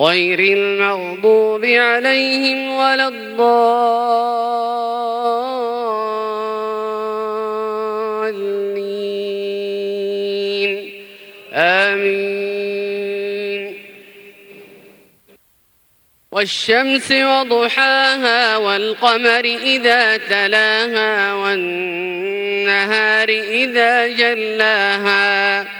غير المغضوب عليهم ولا الضالين. آمين. والشمس وضحاها والقمر إذا تلاها والنهار إذا جلاها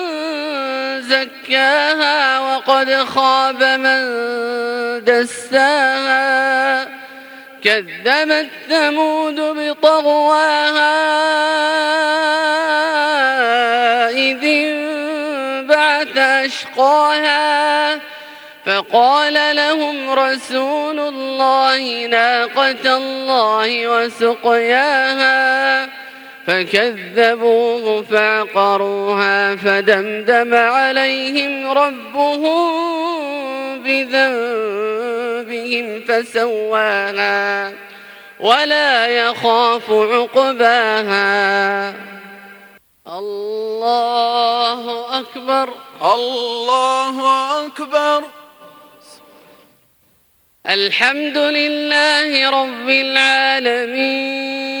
زكاها وقد خاب من دساها. كذبت ثمود بطغواها. إذ انبعث أشقاها. فقال لهم رسول الله ناقة الله وسقياها. فكذبوه فعقروها فدمدم عليهم ربهم بذنبهم فسواها ولا يخاف عقباها. الله أكبر. الله أكبر. الحمد لله رب العالمين.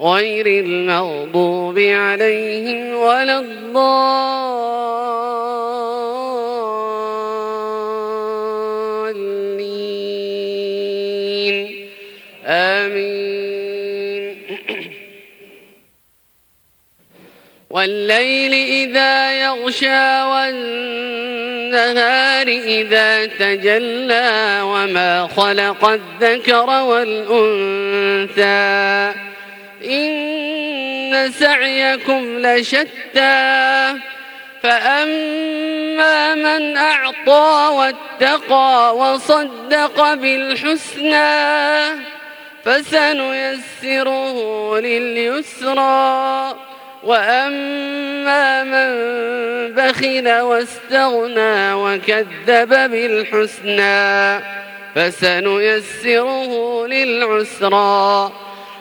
غير المغضوب عليهم ولا الضالين. آمين. والليل إذا يغشى والنهار إذا تجلى وما خلق الذكر والأنثى. إن سعيكم لشتى. فأما من أعطى واتقى وصدق بالحسنى فسنيسره لليسرى. وأما من بخل واستغنى وكذب بالحسنى فسنيسره للعسرى.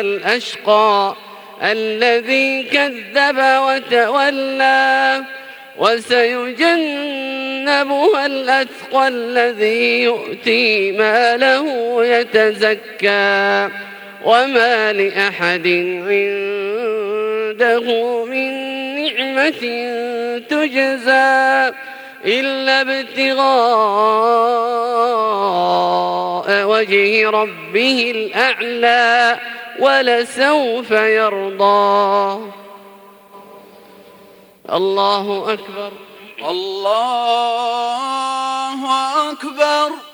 الأشقى الذي كذب وتولى وسيجنبها الأتقى الذي يؤتي ماله يتزكى وما لأحد عنده من نعمة تجزى إلا ابتغاء وجه ربه الأعلى ولسوف يرضى. الله أكبر. الله أكبر.